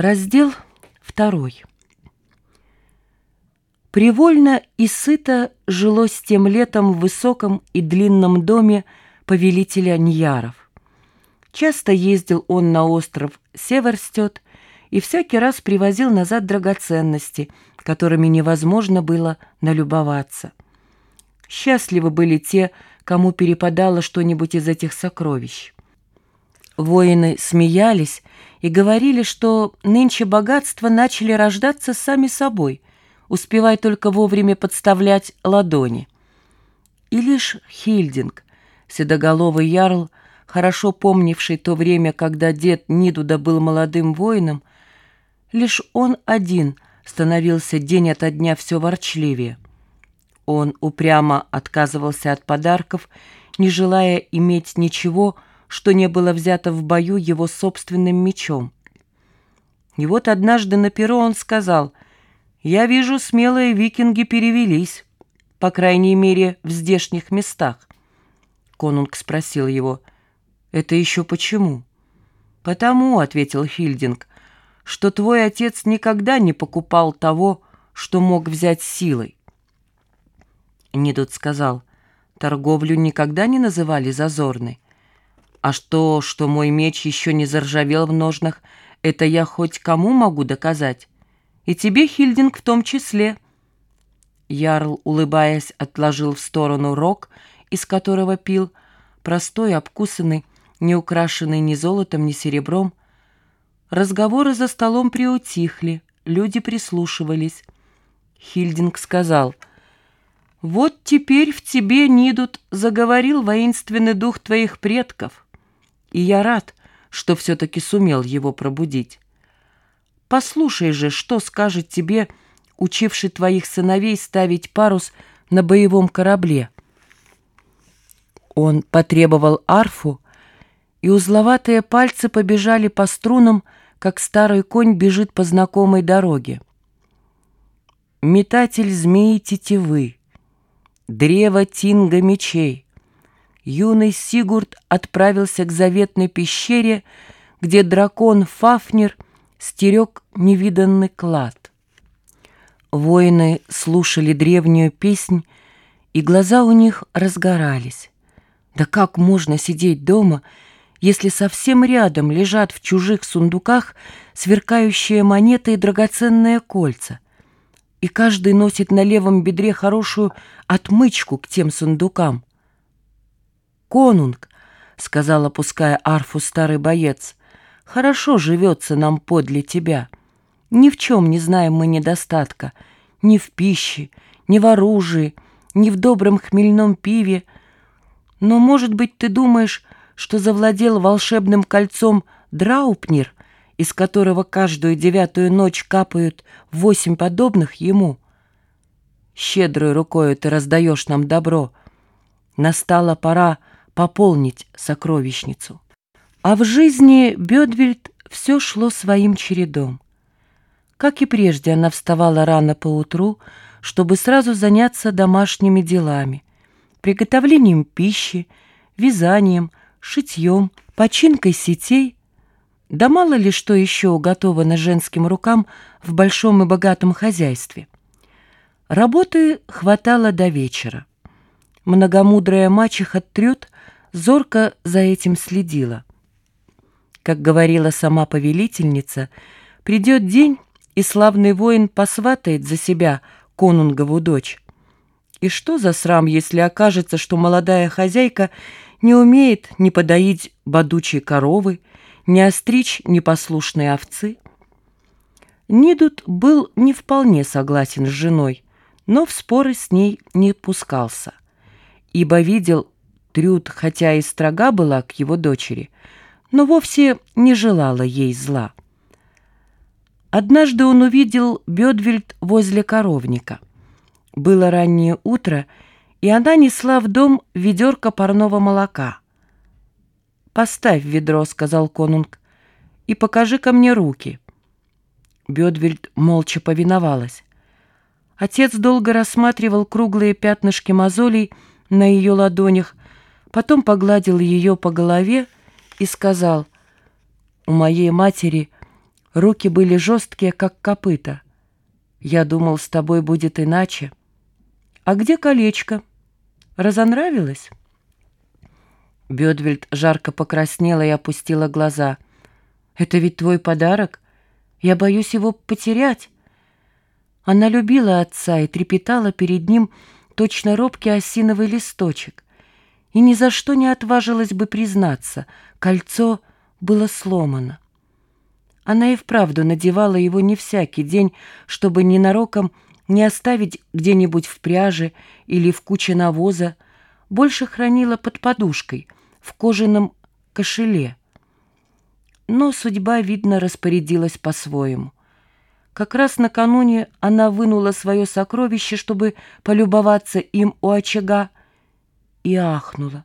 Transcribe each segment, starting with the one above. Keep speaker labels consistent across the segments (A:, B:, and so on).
A: Раздел второй. Привольно и сыто жилось тем летом в высоком и длинном доме повелителя Ньяров. Часто ездил он на остров Северстет и всякий раз привозил назад драгоценности, которыми невозможно было налюбоваться. Счастливы были те, кому перепадало что-нибудь из этих сокровищ. Воины смеялись и говорили, что нынче богатства начали рождаться сами собой, успевая только вовремя подставлять ладони. И лишь Хильдинг, седоголовый ярл, хорошо помнивший то время, когда дед Нидуда был молодым воином, лишь он один становился день ото дня все ворчливее. Он упрямо отказывался от подарков, не желая иметь ничего, что не было взято в бою его собственным мечом. И вот однажды на перо он сказал, «Я вижу, смелые викинги перевелись, по крайней мере, в здешних местах». Конунг спросил его, «Это еще почему?» «Потому», — ответил Хильдинг, «что твой отец никогда не покупал того, что мог взять силой». Нидут сказал, «Торговлю никогда не называли зазорной. А что, что мой меч еще не заржавел в ножнах, это я хоть кому могу доказать? И тебе, Хильдинг, в том числе». Ярл, улыбаясь, отложил в сторону рог, из которого пил, простой, обкусанный, не украшенный ни золотом, ни серебром. Разговоры за столом приутихли, люди прислушивались. Хильдинг сказал, «Вот теперь в тебе, Нидут, заговорил воинственный дух твоих предков» и я рад, что все-таки сумел его пробудить. Послушай же, что скажет тебе, учивший твоих сыновей ставить парус на боевом корабле. Он потребовал арфу, и узловатые пальцы побежали по струнам, как старый конь бежит по знакомой дороге. Метатель змеи тетивы, древо тинга мечей — юный Сигурд отправился к заветной пещере, где дракон Фафнер стерег невиданный клад. Воины слушали древнюю песнь, и глаза у них разгорались. Да как можно сидеть дома, если совсем рядом лежат в чужих сундуках сверкающие монеты и драгоценные кольца? И каждый носит на левом бедре хорошую отмычку к тем сундукам — «Конунг», — сказал, опуская арфу старый боец, — «хорошо живется нам подле тебя. Ни в чем не знаем мы недостатка, ни в пище, ни в оружии, ни в добром хмельном пиве. Но, может быть, ты думаешь, что завладел волшебным кольцом Драупнир, из которого каждую девятую ночь капают восемь подобных ему? Щедрой рукою ты раздаешь нам добро. Настала пора пополнить сокровищницу. А в жизни Бедвельд все шло своим чередом. Как и прежде, она вставала рано поутру, чтобы сразу заняться домашними делами, приготовлением пищи, вязанием, шитьем, починкой сетей, да мало ли что еще уготовано женским рукам в большом и богатом хозяйстве. Работы хватало до вечера. Многомудрая мачеха Трюд зорко за этим следила. Как говорила сама повелительница, придет день, и славный воин посватает за себя конунгову дочь. И что за срам, если окажется, что молодая хозяйка не умеет ни подоить бодучие коровы, ни остричь непослушные овцы? Нидут был не вполне согласен с женой, но в споры с ней не пускался, ибо видел Трюд, хотя и строга была к его дочери, но вовсе не желала ей зла. Однажды он увидел Бедвельд возле коровника. Было раннее утро, и она несла в дом ведерко парного молока. «Поставь ведро», — сказал конунг, — «и покажи-ка мне руки». Бедвельд молча повиновалась. Отец долго рассматривал круглые пятнышки мозолей на ее ладонях, потом погладил ее по голове и сказал, «У моей матери Руки были жесткие, как копыта. Я думал, с тобой будет иначе. А где колечко? Разонравилось? Бедвельд жарко покраснела и опустила глаза. «Это ведь твой подарок? Я боюсь его потерять». Она любила отца и трепетала перед ним точно робкий осиновый листочек. И ни за что не отважилась бы признаться, кольцо было сломано. Она и вправду надевала его не всякий день, чтобы ненароком не оставить где-нибудь в пряже или в куче навоза, больше хранила под подушкой, в кожаном кошеле. Но судьба, видно, распорядилась по-своему. Как раз накануне она вынула свое сокровище, чтобы полюбоваться им у очага, и ахнула.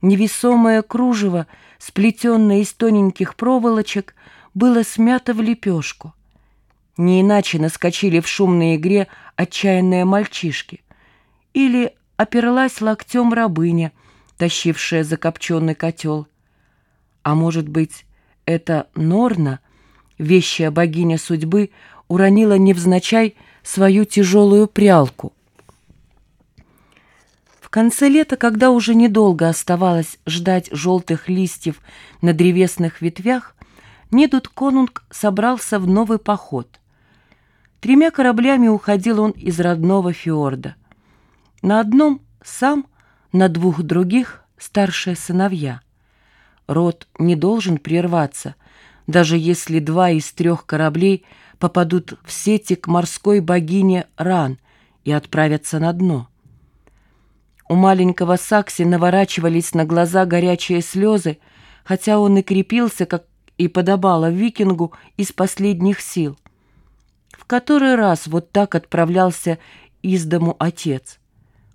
A: Невесомое кружево, сплетенное из тоненьких проволочек, было смято в лепешку. Не иначе наскочили в шумной игре отчаянные мальчишки. Или оперлась локтем рабыня, тащившая закопченный котел. А может быть, это Норна, вещая богиня судьбы, уронила невзначай свою тяжелую прялку. Конце лета, когда уже недолго оставалось ждать желтых листьев на древесных ветвях, Недут Конунг собрался в новый поход. Тремя кораблями уходил он из родного фьорда. На одном сам, на двух других старшие сыновья. Род не должен прерваться, даже если два из трех кораблей попадут в сети к морской богине Ран и отправятся на дно. У маленького Сакси наворачивались на глаза горячие слезы, хотя он и крепился, как и подобало викингу из последних сил. В который раз вот так отправлялся из дому отец.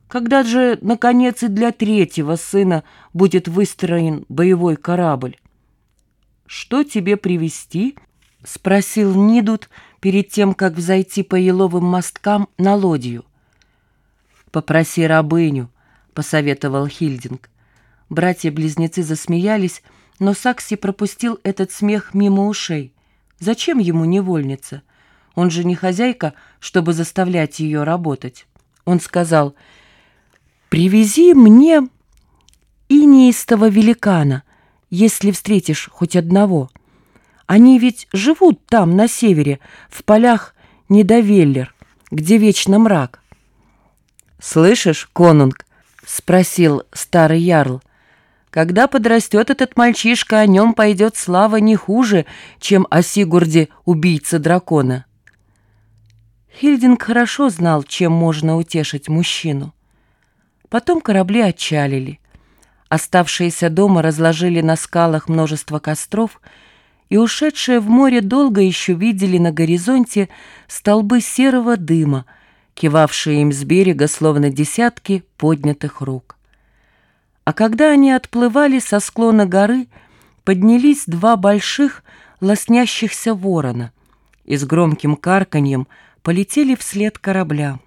A: Когда же, наконец, и для третьего сына будет выстроен боевой корабль? «Что тебе привезти?» — спросил Нидут перед тем, как взойти по еловым мосткам на лодью. «Попроси рабыню», — посоветовал Хильдинг. Братья-близнецы засмеялись, но Сакси пропустил этот смех мимо ушей. Зачем ему невольница? Он же не хозяйка, чтобы заставлять ее работать. Он сказал, «Привези мне инеистого великана, если встретишь хоть одного. Они ведь живут там, на севере, в полях Недовеллер, где вечно мрак». «Слышишь, конунг?» — спросил старый ярл. Когда подрастет этот мальчишка, о нем пойдет слава не хуже, чем о Сигурде, убийце дракона. Хильдинг хорошо знал, чем можно утешить мужчину. Потом корабли отчалили. Оставшиеся дома разложили на скалах множество костров, и ушедшие в море долго еще видели на горизонте столбы серого дыма, кивавшие им с берега, словно десятки поднятых рук. А когда они отплывали со склона горы, поднялись два больших лоснящихся ворона и с громким карканьем полетели вслед корабля.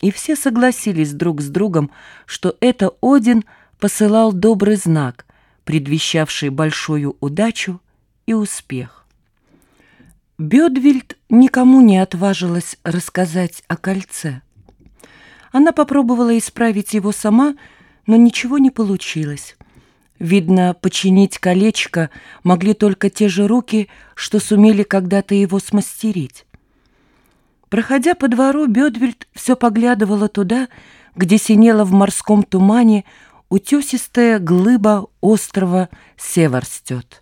A: И все согласились друг с другом, что это Один посылал добрый знак, предвещавший большую удачу и успех. Бедвильд никому не отважилась рассказать о кольце. Она попробовала исправить его сама, но ничего не получилось. Видно, починить колечко могли только те же руки, что сумели когда-то его смастерить. Проходя по двору, Бедвельд все поглядывала туда, где синела в морском тумане утесистая глыба острова Северстет.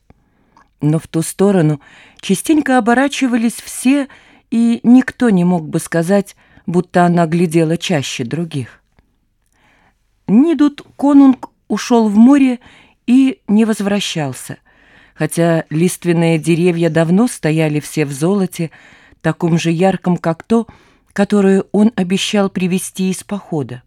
A: Но в ту сторону частенько оборачивались все, и никто не мог бы сказать, будто она глядела чаще других. Нидут конунг ушел в море и не возвращался, хотя лиственные деревья давно стояли все в золоте, таком же ярком, как то, которое он обещал привезти из похода.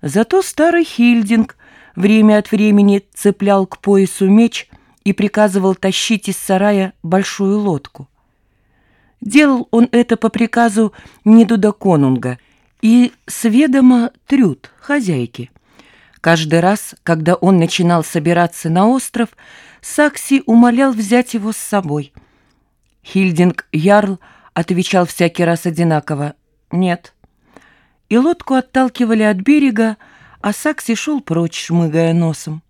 A: Зато старый Хильдинг время от времени цеплял к поясу меч и приказывал тащить из сарая большую лодку. Делал он это по приказу Нидуда Конунга — и сведомо Трюд, хозяйки. Каждый раз, когда он начинал собираться на остров, Сакси умолял взять его с собой, Хильдинг Ярл отвечал всякий раз одинаково «нет». И лодку отталкивали от берега, а Сакси шел прочь, шмыгая носом.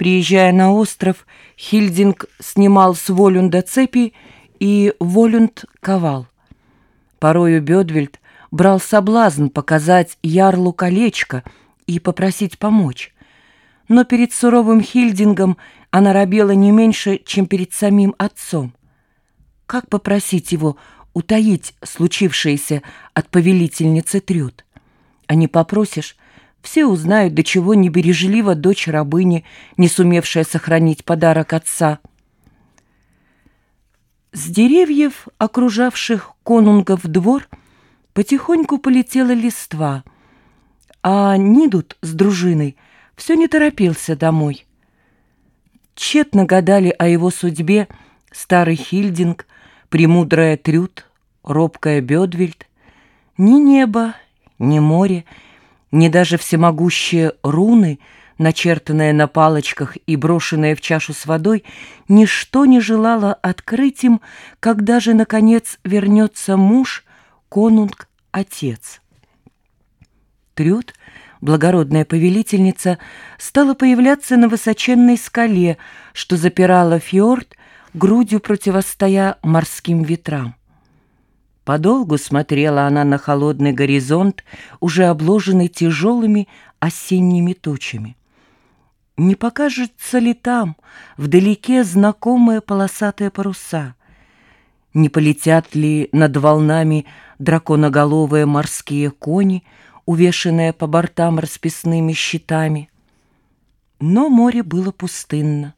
A: Приезжая на остров, Хильдинг снимал с Волюнда цепи, и Волюнд ковал. Порою Бедвельд брал соблазн показать Ярлу колечко и попросить помочь. Но перед суровым Хильдингом она робела не меньше, чем перед самим отцом. Как попросить его утаить случившееся от повелительницы Трюд? А не попросишь, все узнают, до чего небережливо дочь рабыни, не сумевшая сохранить подарок отца. С деревьев, окружавших конунгов двор, потихоньку полетела листва, а Нидут с дружиной все не торопился домой. Тщетно гадали о его судьбе старый Хильдинг, премудрая Трюд, робкая Бедвельд. Ни небо, ни море, ни даже всемогущие руны, начертанные на палочках и брошенные в чашу с водой, ничто не желало открыть им, когда же, наконец, вернется муж, конунг, отец. Трюд, благородная повелительница, стала появляться на высоченной скале, что запирала фьорд, грудью противостоя морским ветрам. Подолгу смотрела она на холодный горизонт, уже обложенный тяжелыми осенними тучами. Не покажется ли там, вдалеке, знакомые полосатые паруса? Не полетят ли над волнами драконоголовые морские кони, увешанные по бортам расписными щитами? Но море было пустынно.